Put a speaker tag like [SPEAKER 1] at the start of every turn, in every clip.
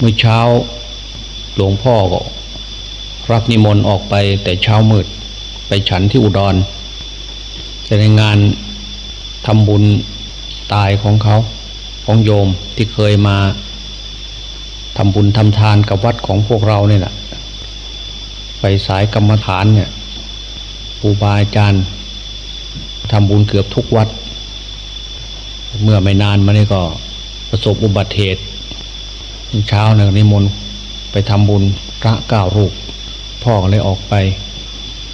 [SPEAKER 1] เมื่อเช้าหลวงพ่อก็รับนิมนต์ออกไปแต่เช้ามืดไปฉันที่อุดรจะในงานทำบุญตายของเขาของโยมที่เคยมาทำบุญทำทานกับวัดของพวกเราเนี่ยแหละไปสายกรรมฐานเนี่ยครูบาอาจารย์ทำบุญเกือบทุกวัด เมื่อไม่นานมานี่ก็ประสบอุบัติเหตุ เช้าเนี่ยนิมนต์ไปทำบุญพระเก้ารูป พ่อก็เลยออกไป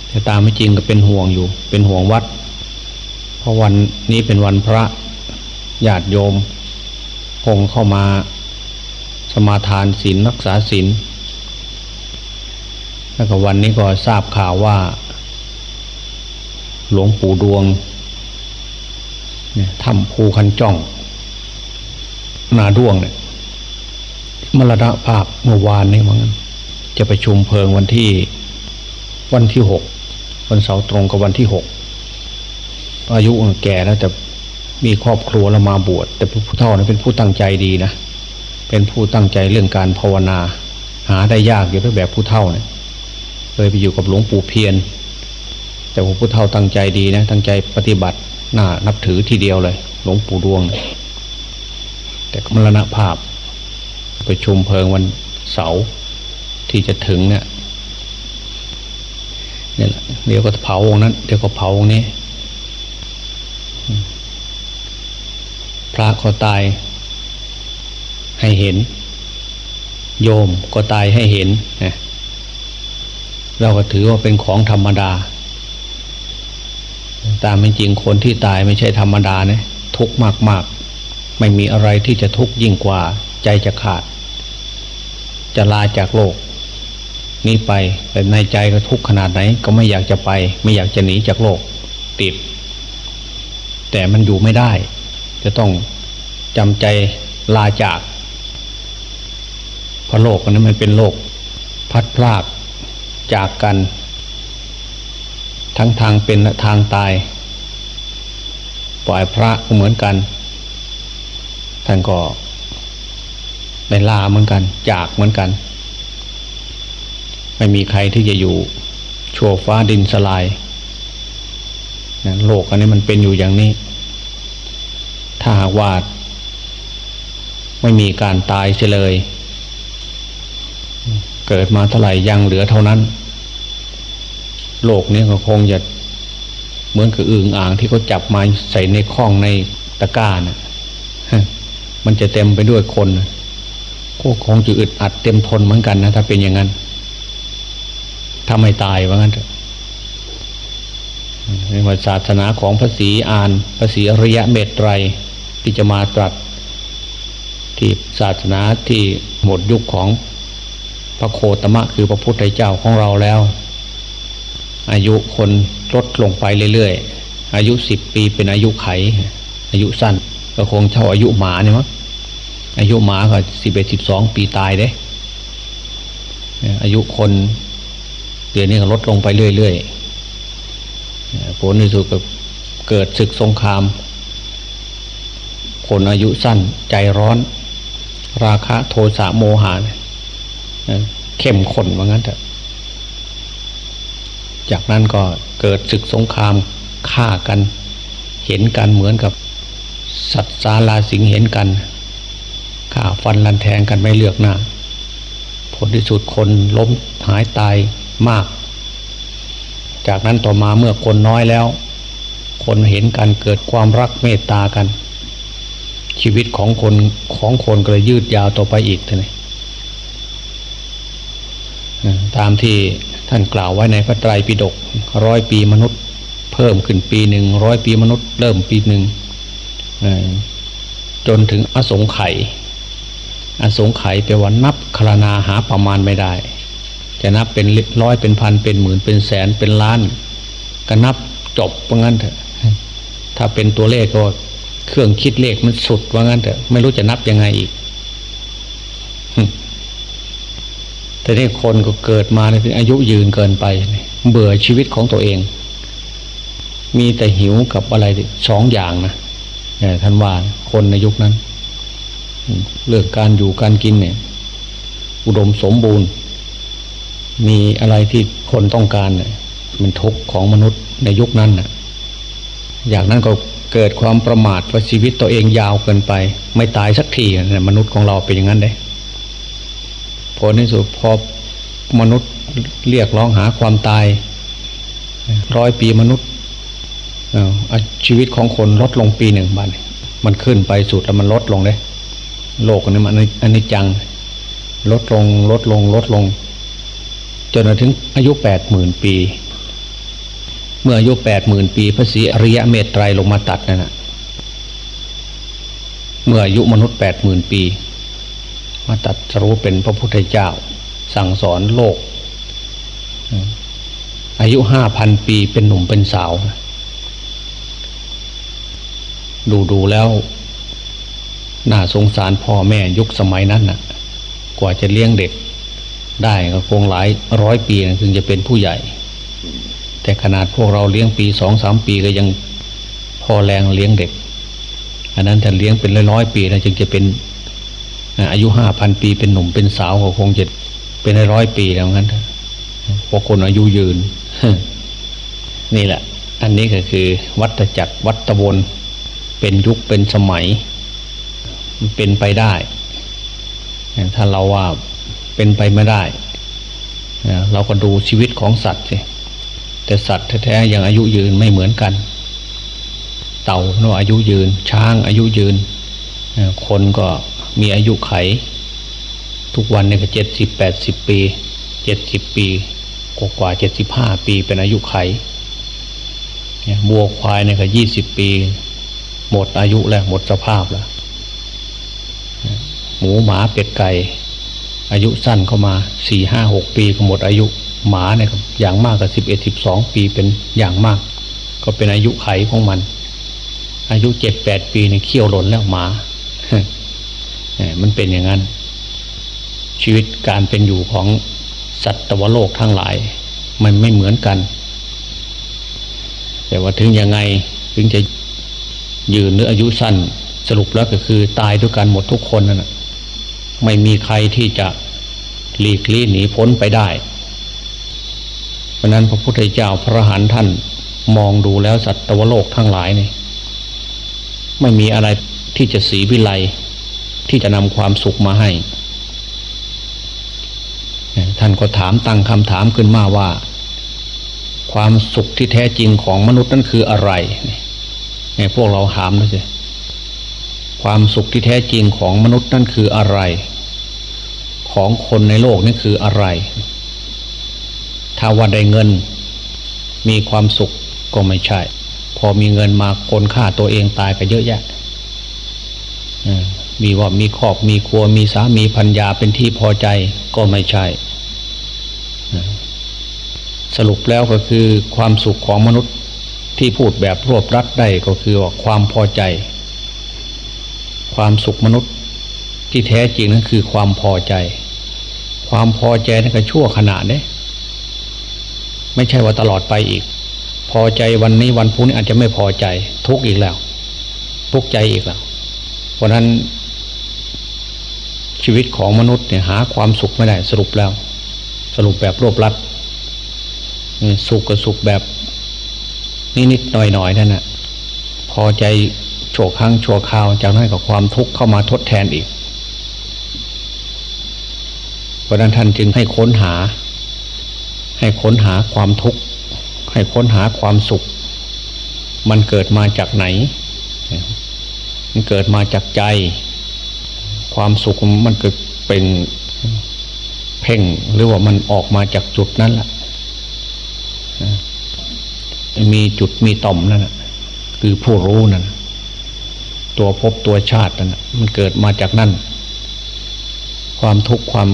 [SPEAKER 1] แต่ตามไม่จริงก็เป็นห่วงอยู่ เป็นห่วงวัด เพราะวันนี้เป็นวันพระญาติโยม คงเข้ามาสมาทานศีลรักษาศีลแล้วก็วันนี้ก็ทราบข่าวว่า หลวงปู่ดวงเนี่ยทำภูคันจ้อง นาด้วงเนี่ย มรณภาพเมื่อวานนี้มั้งจะไปชุมเพลิงวันที่วันที่หกวันเสาร์ตรงกับวันที่หกอายุแก่แล้วแต่มีครอบครัวแล้วมาบวช แต่ผู้เฒ่าเนี่ยเป็นผู้ตั้งใจดีนะเป็นผู้ตั้งใจเรื่องการภาวนา หาได้ยากอยู่ด้วแบบผู้เฒ่าเนี่ยเคยไปอยู่กับหลวงปู่เพียรแต่ผู้เฒ่าตั้งใจดีนะตั้งใจปฏิบัติน่านับถือทีเดียวเลย หลวงปู่ดวงแต่มรณภาพ ไปชุมเพลิงวันเสาร์ที่จะถึงเนี่ยเนี่ยเดี๋ยวก็เผาองนั้น เดี๋ยวก็เผาองนี้ พระก็ตายให้เห็น โยมก็ตายให้เห็นนะเราก็ถือว่าเป็นของธรรมดา ตามเป็นจริงคนที่ตายไม่ใช่ธรรมดานะทุกข์มาก ๆ ไม่มีอะไรที่จะทุกข์ยิ่งกว่าใจจะขาด จะลาจากโลก นี้ไปแต่ในใจก็ทุกข์ขนาดไหน ก็ไม่อยากจะไป ไม่อยากจะหนีจากโลก ติด แต่มันอยู่ไม่ได้ จะต้องจำใจลาจากเพราะโลกนั้นมันเป็นโลก พัดพลากจากกัน ทั้งทางเป็นและทางตาย ปล่อยพระก็เหมือนกันท่านก็ ได้ลาเหมือนกัน จากเหมือนกัน ไม่มีใครที่จะอยู่ชั่วฟ้าดินสลายนะโลกอันนี้มันเป็นอยู่อย่างนี้ ถ้าหากว่าไม่มีการตายเสียเลย เกิดมาเท่าไหร่ยังเหลือเท่านั้น โลกนี้ก็คงจะเหมือนกับอึ่งอ่างที่เขาจับมาใส่ในข้องในตะกร้านะมันจะเต็มไปด้วยคน ก็คงจะอึดอัดเต็มทนเหมือนกันนะถ้าเป็นอย่างนั้นถ้าไม่ตายว่างั้นเถอะในวันศาสนาของพระศรีอานพระศรีอริยะเมตไตรที่จะมาตรัส ที่ศาสนาที่หมดยุคของพระโคตมะคือพระพุทธเจ้าของเราแล้ว อายุคนลดลงไปเรื่อยๆ อายุสิบปีเป็นอายุไข อายุสั้น ก็คงเท่าอายุหมาเนี่ยมั้ง อายุหมาก็สิบเอ็ดสิบสองปีตายเด้อายุคนเดี๋ยวนี้ก็ลดลงไปเรื่อยๆผลในสุดก็เกิดศึกสงคราม คนอายุสั้นใจร้อน ราคะโทสะโมหะเข้มข้นว่างั้นเถอะจากนั้นก็เกิดศึกสงครามฆ่ากัน เห็นกันเหมือนกับสัตว์สาลาสิงเห็นกัน ฆ่าฟันลันแทงกันไม่เลือกหน้า ผลที่สุดคนล้มหายตายมาก จากนั้นต่อมาเมื่อคนน้อยแล้ว คนเห็นกันเกิดความรักเมตตากัน ชีวิตของคนของคนก็เลยยืดยาวต่อไปอีกท่านี่ตามที่ท่านกล่าวไว้ในพระไตรปิฎกร้อยปีมนุษย์เพิ่มขึ้นปีหนึ่งร้อยปีมนุษย์เริ่มปีหนึ่งจนถึงอสงไขย อสงไขยแปลว่านับคลนาหาประมาณไม่ได้ จะนับเป็นร้อยเป็นพันเป็นหมื่นเป็นแสนเป็นล้าน ก็นับจบว่างั้นเถอะ ถ้าเป็นตัวเลขก็เครื่องคิดเลขมันสุดว่างั้นเถอะ ไม่รู้จะนับยังไงอีกแต่นี่คนก็เกิดมาในอายุยืนเกินไป เบื่อชีวิตของตัวเอง มีแต่หิวกับอะไรสองอย่างนะท่านว่าคนในยุคนั้น เรื่องการอยู่การกินเนี่ย อุดมสมบูรณ์ มีอะไรที่คนต้องการเนี่ยมันทุกข์ของมนุษย์ในยุคนั้นน่ะ อย่างนั้นก็เกิดความประมาทว่าชีวิตตัวเองยาวเกินไป ไม่ตายสักทีนะมนุษย์ของเราเป็นอย่างนั้นเลยผลที่สุดพอมนุษย์เรียกร้องหาความตายร้อยปีมนุษย์ชีวิตของคนลดลงปีหนึ่งบันมันขึ้นไปสุดแล้วมันลดลงเลย โลกนี้มันอันนี้จัง ลดลงลดลงลดลง จนถึงอายุแปดหมื่นปี เมื่ออายุแปดหมื่นปีพระศรีอริยะเมตไตรลงมาตัดนั่นนะเมื่ออายุมนุษย์แปดหมื่นปี มาตัดรู้เป็นพระพุทธเจ้า สั่งสอนโลก อายุห้าพันปีเป็นหนุ่มเป็นสาว ดูดูแล้ว น่าสงสารพ่อแม่ยุคสมัยนั้นน่ะ กว่าจะเลี้ยงเด็ก ได้ก็คงหลายร้อยปีนะถึงจะเป็นผู้ใหญ่ แต่ขนาดพวกเราเลี้ยงปีสองสามปีก็ยังพอแรงเลี้ยงเด็ก อันนั้นถ้าเลี้ยงเป็นร้อยๆปีนะจึงจะเป็นอายุห้าพันปีเป็นหนุ่มเป็นสาวก็คงจะเป็นร้อยปีแล้วงั้นเพราะคนอายุยืน นี่แหละ อันนี้ก็คือวัตจักรวัตวนเป็นยุคเป็นสมัย เป็นไปได้ ถ้าเราว่าเป็นไปไม่ได้ เราก็ดูชีวิตของสัตว์สิแต่สัตว์แท้ๆยังอายุยืนไม่เหมือนกัน เต่าเนาะอายุยืน ช้างอายุยืน คนก็มีอายุไข ทุกวันเนี่ยก็เจ็ดสิบแปดสิบปีเจ็ดสิบปีกว่ากว่าเจ็ดสิบห้าปีเป็นอายุไขบัวควายเนี่ยก็ยี่สิบปี หมดอายุแล้วหมดสภาพแล้ว หมูหมาเป็ดไก่ อายุสั้นเข้ามาสี่ห้าหกปีก็หมดอายุหมาเนี่ยอย่างมากก็สิบเอ็ดสิบสองปีเป็นอย่างมาก ก็เป็นอายุไขของมัน อายุเจ็ดแปดปีเนี่ยเขี้ยวหล่นแล้วหมามันเป็นอย่างนั้น ชีวิตการเป็นอยู่ของสัตวโลกทั้งหลาย มันไม่เหมือนกัน แต่ว่าถึงยังไงถึงจะยืนหรืออายุสั้นสรุปแล้วก็คือตายด้วยกันหมดทุกคนนั่นแหะ ไม่มีใครที่จะหลีกลี่หนีพ้นไปได้ เพราะนั้นพระพุทธเจ้าพระหันท่านมองดูแล้วสัตวโลกทั้งหลายนี่ไม่มีอะไรที่จะสีวิไลที่จะนำความสุขมาให้ ท่านก็ถามตั้งคำถามขึ้นมาว่า ความสุขที่แท้จริงของมนุษย์นั้นคืออะไรเนี่ยพวกเราถามด้วยสิ ความสุขที่แท้จริงของมนุษย์นั่นคืออะไร ของคนในโลกนี่คืออะไร ถ้าว่าได้เงิน มีความสุขก็ไม่ใช่ พอมีเงินมาคนฆ่าตัวเองตายก็เยอะแยะมีว่ามีครอบมีครัวมีสามีพัญญาเป็นที่พอใจก็ไม่ใช่ สรุปแล้วก็คือความสุขของมนุษย์ที่พูดแบบรวบรัดได้ก็คือว่าความพอใจ ความสุขมนุษย์ที่แท้จริงนั้นคือความพอใจ ความพอใจนั่นก็ชั่วขณะเนี่ยไม่ใช่ว่าตลอดไปอีก พอใจวันนี้วันพุธนี้อาจจะไม่พอใจ ทุกข์อีกแล้ว ทุกข์ใจอีกแล้ว เพราะนั้น ชีวิตของมนุษย์เนี่ยหาความสุขไม่ได้สรุปแล้ว สรุปแบบรวบรัดสุขกับสุขแบบนิดๆหน่อยๆนั่นแหะพอใจ โฉกครั้งโฉกคราว จากนั้นกับความทุกข์เข้ามาทดแทนอีก เพราะนั้นท่านจึงให้ค้นหา ให้ค้นหาความทุกข์ ให้ค้นหาความสุข มันเกิดมาจากไหน มันเกิดมาจากใจ ความสุขมันเกิดเป็นเพ่งหรือว่ามันออกมาจากจุดนั้นแหละมีจุดมีต่อมนั่นคือผู้รู้นั่น ตัวพบตัวชาตินั่นมันเกิดมาจากนั่น ความทุกข์ความ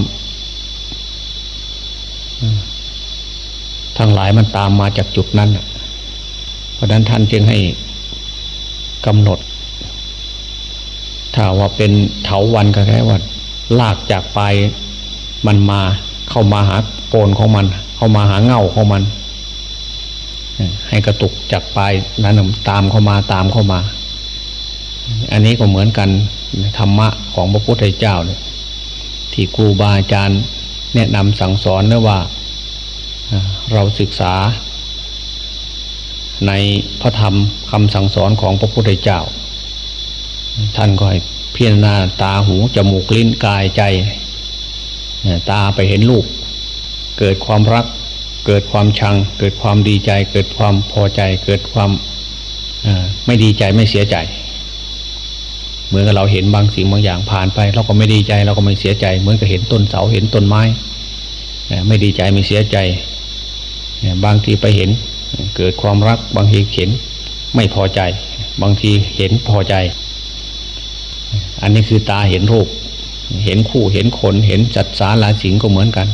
[SPEAKER 1] ทั้งหลายมันตามมาจากจุดนั้นเพราะนั้นท่านจึงให้กำหนด ถ้าว่าเป็นเถาวันก็แค่ว่าลากจากปลายมันมาเข้ามาหาโกนของมัน เข้ามาหาเง่าของมัน ให้กระตุกจากปลายนั้นตามเข้ามาตามเข้ามา อันนี้ก็เหมือนกันธรรมะของพระพุทธเจ้าเนี่ยที่ครูบาอาจารย์แนะนำสั่งสอนนะว่าเราศึกษา ในพระธรรมคำสั่งสอนของพระพุทธเจ้า ท่านก็ให้พิจารณาตาหูจมูกลิ้นกายใจ ตาไปเห็นลูกเกิดความรัก เกิดความชัง เกิดความดีใจ เกิดความพอใจ เกิดความไม่ดีใจไม่เสียใจ เหมือนกับเราเห็นบางสิ่งบางอย่างผ่านไป เราก็ไม่ดีใจเราก็ไม่เสียใจ เหมือนกับเห็นต้นเสาเห็นต้นไม้ไม่ดีใจไม่เสียใจบางทีไปเห็นเกิดความรักบางทีเห็นไม่พอใจ บางทีเห็นพอใจ อันนี้คือตาเห็นรูป เห็นคู่เห็นคนเห็นจัดสาราสิงก็เหมือนกัน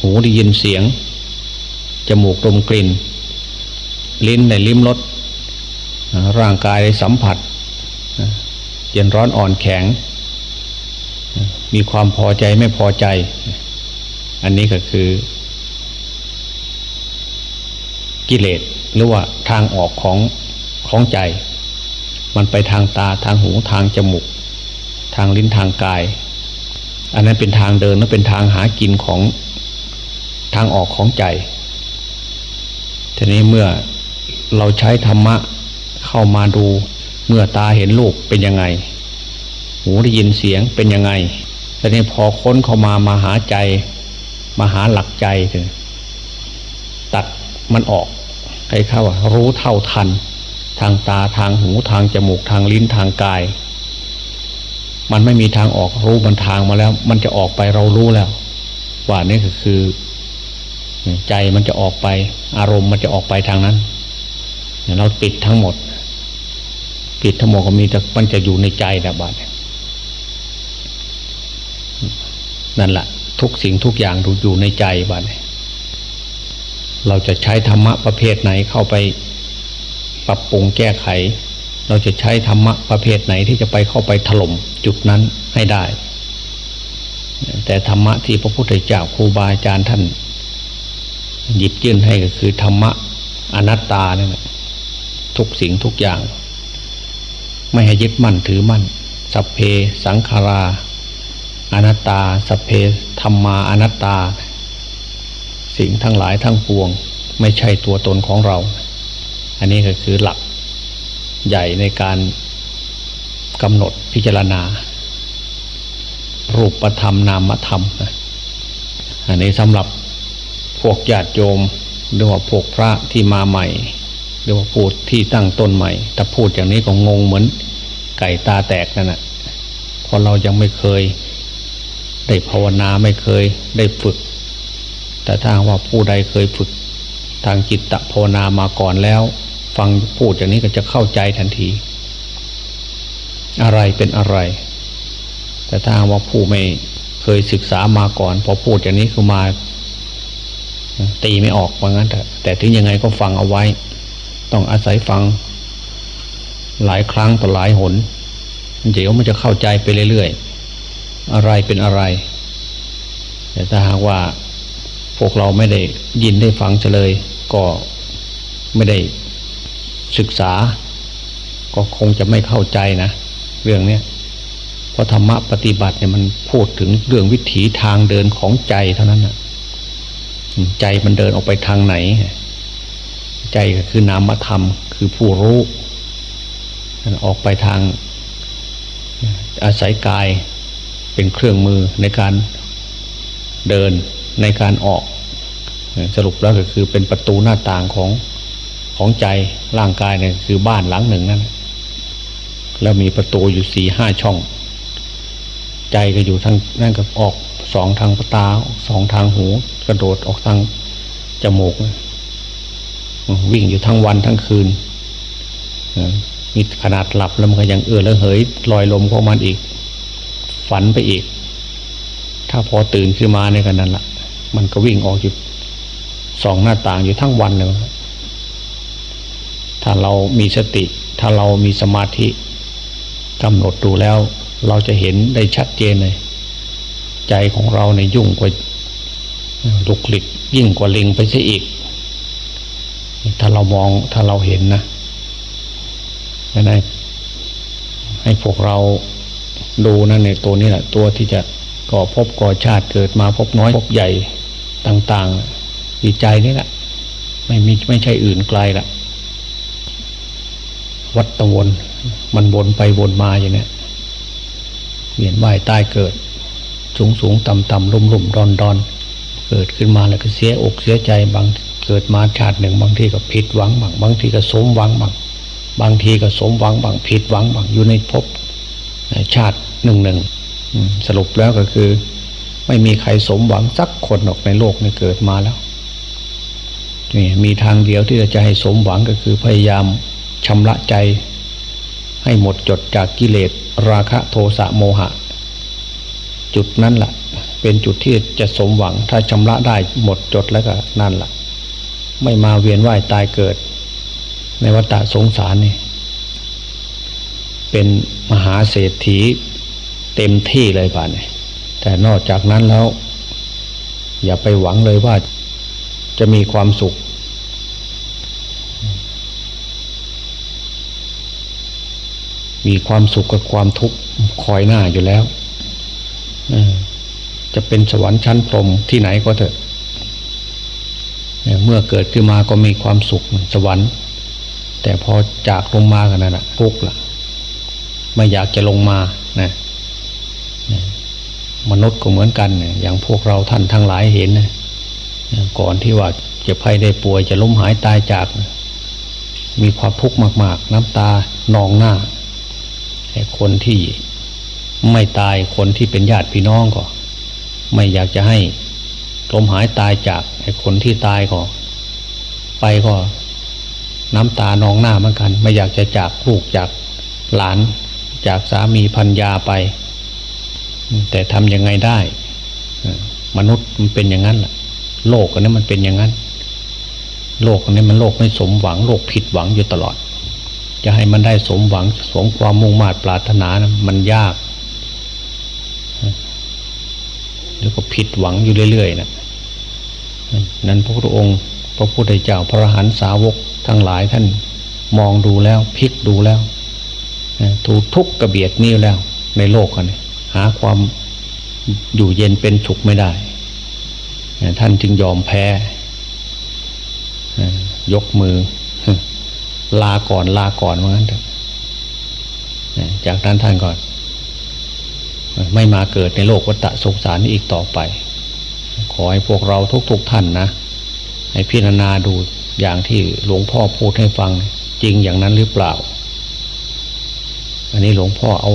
[SPEAKER 1] หูได้ยินเสียงจมูกดมกลิ่น ลิ้นได้ลิ้มรส ร่างกายได้สัมผัสเย็นร้อนอ่อนแข็ง มีความพอใจไม่พอใจ อันนี้ก็คือ กิเลสหรือว่าทางออกของของใจ มันไปทางตาทางหูทางจมูก ทางลิ้นทางกาย อันนั้นเป็นทางเดินและเป็นทางหากินของทางออกของใจทีนี้เมื่อเราใช้ธรรมะ เข้ามาดูเมื่อตาเห็นลูกเป็นยังไง หูได้ยินเสียงเป็นยังไงทีนี้พอค้นเข้ามามาหาใจ มาหาหลักใจถึงตัดมันออกให้เข้ารู้เท่าทัน ทางตาทางหูทางจมูกทางลิ้นทางกาย มันไม่มีทางออกรู้มันทางมาแล้ว มันจะออกไปเรารู้แล้ว ว่านี่ก็คือ ใจมันจะออกไป อารมณ์มันจะออกไปทางนั้นเราปิดทั้งหมด ปิดทั้งหมดก็มีแต่มันจะอยู่ในใจแต่บาดนั่นแหละทุกสิ่งทุกอย่างอยู่ในใจบาดเราจะใช้ธรรมะประเภทไหนเข้าไปปรับปรุงแก้ไข เราจะใช้ธรรมะประเภทไหนที่จะไปเข้าไปถล่มจุดนั้นให้ได้ แต่ธรรมะที่พระพุทธเจ้าครูบาอาจารย์ท่านหยิบยื่นให้ก็คือธรรมะอนัตตาเนี่ยทุกสิ่งทุกอย่าง ไม่ให้ยึดมั่นถือมั่น สัพเพสังขาราอนัตตา สัพเพธรรมาอนัตตา สิ่งทั้งหลายทั้งปวง ไม่ใช่ตัวตนของเรา อันนี้ก็คือหลักใหญ่ในการกำหนดพิจารณา รูปธรรมนามธรรมอันนี้สำหรับพวกญาติโยมหรือว่าพวกพระที่มาใหม่ หรือว่าพูดที่ตั้งต้นใหม่แต่พูดอย่างนี้ก็งงเหมือนไก่ตาแตกนั่นแหะเพราะเรายังไม่เคย ได้ภาวนาไม่เคยได้ฝึก แต่ถ้าว่าผู้ใดเคยฝึก ทางจิตตภาวนามาก่อนแล้ว ฟังพูดอย่างนี้ก็จะเข้าใจทันที อะไรเป็นอะไร แต่ถ้าว่าผู้ไม่เคยศึกษามาก่อนพอพูดอย่างนี้คือมาตีไม่ออกว่างั้นแต่แต่ถึงยังไงก็ฟังเอาไว้ ต้องอาศัยฟัง หลายครั้งต่อหลายหน เดี๋ยวมันจะเข้าใจไปเรื่อยๆ อะไรเป็นอะไร แต่ถ้าหากว่าพวกเราไม่ได้ยินได้ฟังเฉลย ก็ไม่ได้ศึกษา ก็คงจะไม่เข้าใจนะ เรื่องนี้เพราะธรรมะปฏิบัติเนี่ยมันพูดถึงเรื่องวิถีทางเดินของใจเท่านั้นนะใจมันเดินออกไปทางไหน ใจก็คือนามธรรม คือผู้รู้ออกไปทางอาศัยกายเป็นเครื่องมือในการเดินในการออก สรุปแล้วก็คือเป็นประตูหน้าต่างของของใจร่างกายเนี่ยคือบ้านหลังหนึ่งนั่นแล้วมีประตูอยู่สี่ห้าช่อง ใจก็อยู่ทางนั่นก็ออกสองทางตาสองทางหู กระโดดออกทางจมูก วิ่งอยู่ทั้งวันทั้งคืนมีขนาดหลับแล้วมันก็ยังเอื้อแล้วเหยลอยลมของมันอีก ฝันไปอีก ถ้าพอตื่นขึ้นมาในกันนั้นละมันก็วิ่งออกอยู่สองหน้าต่างอยู่ทั้งวันเลยถ้าเรามีสติ ถ้าเรามีสมาธิกำหนดดูแล้ว เราจะเห็นได้ชัดเจนเลย ใจของเราในยุ่งกว่าลุกหลิกยิ่งกว่าลิงไปซะอีก ถ้าเรามองถ้าเราเห็นนะนั่นให้พวกเราดูนั่นในตัวนี้แหละตัวที่จะก่อภพก่อชาติเกิดมาภพน้อยภพใหญ่ต่างๆดีใจนี่แหละ ไม่มีไม่ใช่อื่นไกลละวัดตะวนมันวนไปวนมาอย่างนี้เวียนว่ายตายเกิด สูงสูงต่ำต่ำลุ่มลุ่มดอนดอนเกิดขึ้นมาแล้วก็เสียอกเสียใจบาง เกิดมาชาติหนึ่งบางทีก็ผิดหวังบางบางทีก็สมหวังบางบางทีก็สมหวังบางผิดหวังบางอยู่ในภพชาติหนึ่งหนึ่งสรุปแล้วก็คือ ไม่มีใครสมหวังสักคนออกในโลกนี้เกิดมาแล้วนี่มีทางเดียวที่จะให้สมหวังก็คือพยายามชำระใจ ให้หมดจดจากกิเลสราคะโทสะโมหะ จุดนั้นแหละเป็นจุดที่จะสมหวังถ้าชำระได้หมดจดแล้วก็นั่นแหละ ไม่มาเวียนว่ายตายเกิด ในวัฏสงสารนี่เป็นมหาเศรษฐีเต็มที่เลยป่านนี้แต่นอกจากนั้นแล้ว อย่าไปหวังเลยว่าจะมีความสุข มีความสุขกับความทุกข์คอยหน้าอยู่แล้วจะเป็นสวรรค์ชั้นพรมที่ไหนก็เถอะ เมื่อเกิดขึ้นมาก็มีความสุขสวรรค์ แต่พอจากลงมากันนั่นแหะทุกข์ละไม่อยากจะลงมานะมนุษย์ก็เหมือนกันอย่างพวกเราท่านทั้งหลายเห็นนะก่อนที่ว่าจะภัยได้ป่วยจะล้มหายตายจาก มีความทุกข์มาก ๆ น้ำตานองหน้าแต่คนที่ไม่ตายคนที่เป็นญาติพี่น้องก็ ไม่อยากจะให้ล้มหายตายจาก ไอ้คนที่ตายก็ ไปก็น้ำตานองหน้าเหมือนกัน ไม่อยากจะจากลูกจากหลาน จากสามีพันยาไป แต่ทำยังไงได้ มนุษย์มันเป็นอย่างนั้นแหละโลกอันนี้มันเป็นอย่างนั้น โลกอันนี้มันโลกไม่สมหวัง โลกผิดหวังอยู่ตลอด จะให้มันได้สมหวังสมความมุ่งมา่ปรารถนานะมันยากแล้วก็ผิดหวังอยู่เรื่อยๆนะ นั้นพระพุทธองค์ พระพุทธเจ้าพระอรหันตสาวกทั้งหลายท่านมองดูแล้วพลิกดูแล้วถูกทุกกระเบียดนิ้วแล้ว ในโลกกันหาความอยู่เย็นเป็นสุขไม่ได้ ท่านจึงยอมแพ้ ยกมือ ลาก่อนลาก่อนว่างั้นเถอะจากนั้นท่านก่อน ไม่มาเกิดในโลกวัฏสงสารนี้อีกต่อไป อให้พวกเราทุกๆทท่านนะ ให้พิจารณาดูอย่างที่หลวงพ่อพูดให้ฟังจริงอย่างนั้นหรือเปล่า อันนี้หลวงพ่อเอา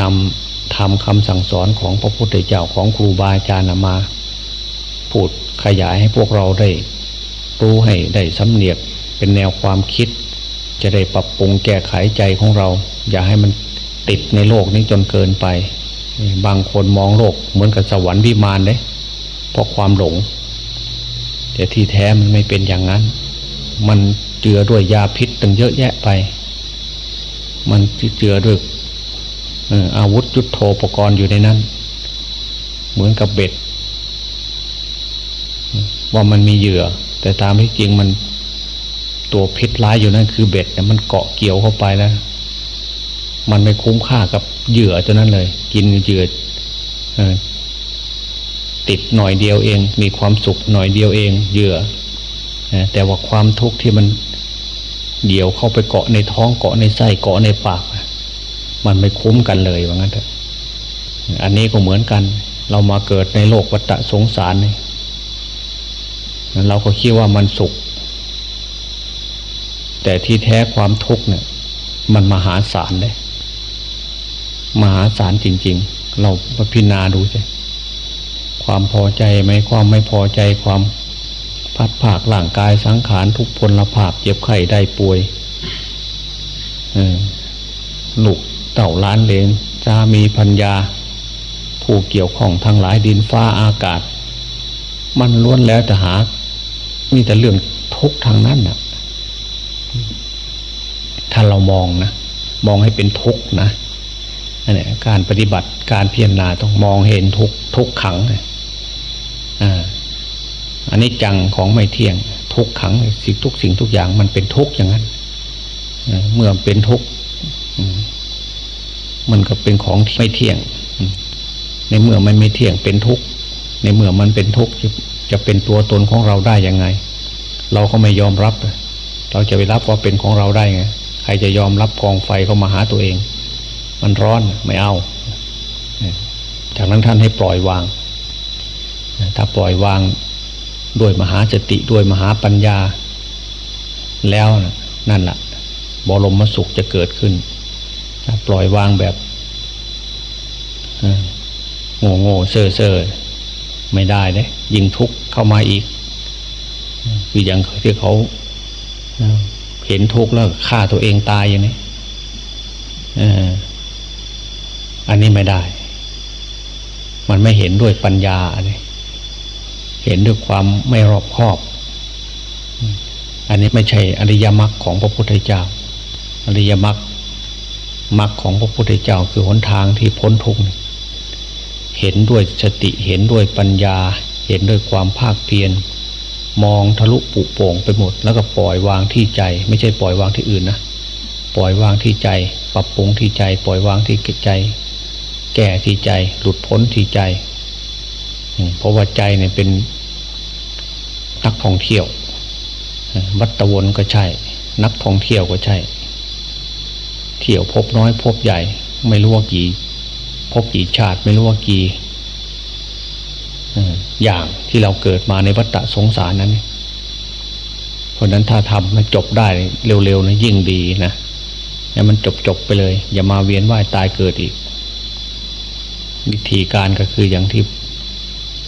[SPEAKER 1] นำทำคำสั่งสอนของพระพุทธเจ้าของครูบาอาจารย์มาพูดขยายให้พวกเราได้ รู้ให้ได้สำเนียกเป็นแนวความคิด จะได้ปรับปรุงแก้ไขใจของเรา อย่าให้มันติดในโลกนี้จนเกินไป บางคนมองโลกเหมือนกับสวรรค์วิมานเด้ เพราะความหลง แต่ที่แท้มันไม่เป็นอย่างนั้น มันเจือด้วยยาพิษตั้งเยอะแยะไป มันเจือด้วยอาวุธยุโทโธปกรณ์อยู่ในนั้น เหมือนกับเบ็ด ว่ามันมีเหยื่อ แต่ตามที่จริงมันตัวพิษร้ายอยู่นั่นคือเบ็ดเนี่ยมันเกาะเกี่ยวเข้าไปแล้ว มันไม่คุ้มค่ากับเหยื่อตัวนั้นเลย กินเหยื่อ ติดหน่อยเดียวเอง มีความสุขหน่อยเดียวเองเหยื่อแต่ว่าความทุกข์ที่มันเดี่ยวเข้าไปเกาะในท้องเกาะในไส้เกาะในปาก มันไม่คุ้มกันเลยว่างั้นเถอะอันนี้ก็เหมือนกัน เรามาเกิดในโลกวัฏสงสารนี่เราก็คิดว่ามันสุข แต่ที่แท้ความทุกข์เนี่ย มันมหาศาลเลยมหาศาลจริง ๆ เราพิจารณาดูใช่ ความพอใจไหมความไม่พอใจความพัดผากร่างกายสังขารทุกพลภาพเจ็บไข้ได้ป่วยหลูกเต่าล้านเลนจามีพัญญา ผู้เกี่ยวข้องทั้งหลายดินฟ้าอากาศ มันล้วนแล้วจะหา มีแต่เรื่องทุกทางนั้นนะถ้าเรามองนะ มองให้เป็นทุกนะอันนี้การปฏิบัติการพิจารณาต้องมองเห็นทุกทุกขังอ่า อันนี้จังของไม่เที่ยง ทุกขังสิ่งทุกสิ่งทุกอย่างมันเป็นทุกอย่างนั้นเมื่อเป็นทุกมันก็เป็นของที่ไม่เที่ยง ในเมื่อมันไม่เที่ยงเป็นทุกในเมื่อมันเป็นทุกจะจะเป็นตัวตนของเราได้ยังไง เราก็ไม่ยอมรับ เราจะไปรับว่าเป็นของเราได้ไงใครจะยอมรับกองไฟเข้ามาหาตัวเอง มันร้อนไม่เอา จากนั้นท่านให้ปล่อยวาง ถ้าปล่อยวางด้วยมหาสติด้วยมหาปัญญา แล้วนั่นแหละบรมสุขจะเกิดขึ้น ถ้าปล่อยวางแบบโง่โง่เซ่อเซ่อไม่ได้เด้ยิ่งทุกข์เข้ามาอีก คืออย่างที่เขาเห็นทุกข์แล้วฆ่าตัวเองตายอย่างนี้อออันนี้ไม่ได้ มันไม่เห็นด้วยปัญญาอันนี้ เห็นด้วยความไม่รอบคอบ อันนี้ไม่ใช่อริยมรรคของพระพุทธเจ้า อริยมรรคมรรคของพระพุทธเจ้าคือหนทางที่พ้นทุกข์เห็นด้วยสติเห็นด้วยปัญญา เห็นด้วยความภาคเพียรมองทะลุปุโป่งไปหมด แล้วก็ปล่อยวางที่ใจ ไม่ใช่ปล่อยวางที่อื่นนะปล่อยวางที่ใจ ปรับปรุงที่ใจ ปล่อยวางที่ใจ แก้ที่ใจ หลุดพ้นที่ใจเพราะว่าใจเนี่ยเป็น นักท่องเที่ยว วัตวนก็ใช่ นักท่องเที่ยวก็ใช่ เที่ยวพบน้อยพบใหญ่ ไม่รู้ว่ากี่พบกี่ชาติไม่รู้ว่ากี่อย่างที่เราเกิดมาในวัฏสงสารนั้น เพราะนั้นถ้าทำมันจบได้เร็วๆนะยิ่งดีนะอย่ามันจบๆไปเลย อย่ามาเวียนว่ายตายเกิดอีก วิธีการก็คืออย่างที่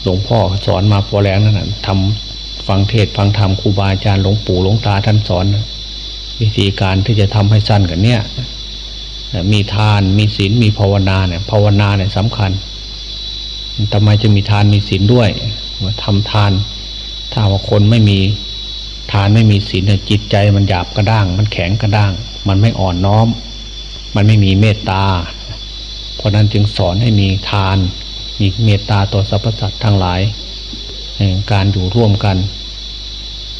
[SPEAKER 1] หลวงพ่อสอนมาพอแล้วนั่นนะทำ ฟังเทศฟังธรรมครูบาอาจารย์หลวงปู่หลวงตาท่านสอน วิธีการที่จะทำให้สั้นกันเนี่ยมีทานมีศีลมีภาวนาเนี่ยภาวนาเนี่ยสำคัญทำไมจะมีทานมีศีลด้วยว่าทำทาน ถ้าว่าคนไม่มีทานไม่มีศีลเนี่ยจิตใจมันหยาบกระด้าง มันแข็งกระด้าง มันไม่อ่อนน้อม มันไม่มีเมตตา เพราะนั้นจึงสอนให้มีทาน มีเมตตาต่อสรรพสัตว์ทั้งหลาย การอยู่ร่วมกัน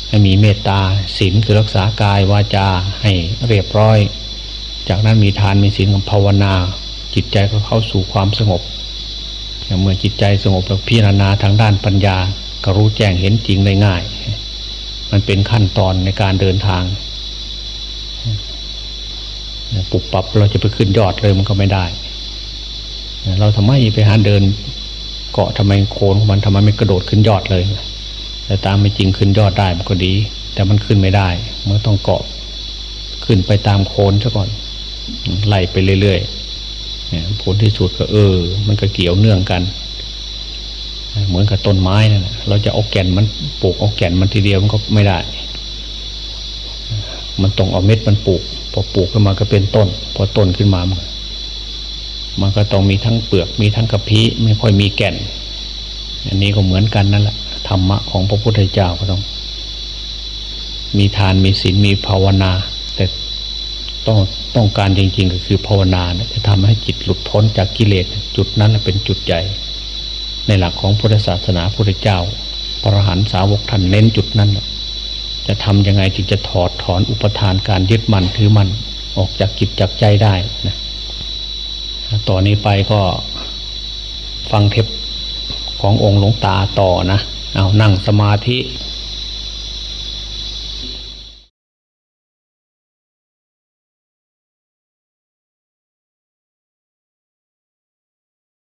[SPEAKER 1] ให้มีเมตตาศีลคือรักษากายวาจาให้เรียบร้อย จากนั้นมีทานมีศีลกับภาวนา จิตใจก็เข้าสู่ความสงบเมื่อจิตใจสงบแล้วพิจารณาทางด้านปัญญา ก็รู้แจ้งเห็นจริงได้ง่าย มันเป็นขั้นตอนในการเดินทางปุบปับเราจะไปขึ้นยอดเลยมันก็ไม่ได้ เราทำไมไปหาเดินเกาะทำไมโคนของมันทำไมไม่กระโดดขึ้นยอดเลย แต่ตามไม่จริงขึ้นยอดได้มันก็ดี แต่มันขึ้นไม่ได้เมื่อต้องเกาะขึ้นไปตามโคนซะก่อนไล่ไปเรื่อยๆผลที่สุดก็เออ มันก็เกี่ยวเนื่องกัน เหมือนกับต้นไม้นั่นแหละเราจะเอาแก่นมันปลูกเอาแก่นมันทีเดียวมันก็ไม่ได้ มันต้องเอาเม็ดมันปลูก พอปลูกขึ้นมาก็เป็นต้น พอต้นขึ้นมามันมันก็ต้องมีทั้งเปลือกมีทั้งกระพี้ไม่ค่อยมีแก่น อันนี้ก็เหมือนกันนั่นแหละ ธรรมะของพระพุทธเจ้าก็ต้อง มีทานมีศีลมีภาวนา แต่ต้องต้องการจริง ๆ ก็คือภาวนาจะทำให้จิตหลุดพ้นจากกิเลสจุดนั้นเป็นจุดใหญ่ ในหลักของพุทธศาสนาพุทธเจ้าพระหันสาวกท่านเน้นจุดนั้น จะทำยังไงจึงจะถอดถอนอุปทานการยึดมั่นถือมั่นออกจากจิตจากใจได้นะต่อนนี้ไปก็ฟังเทปขององค์หลวงตาต่อนะ เอานั่งสมาธิ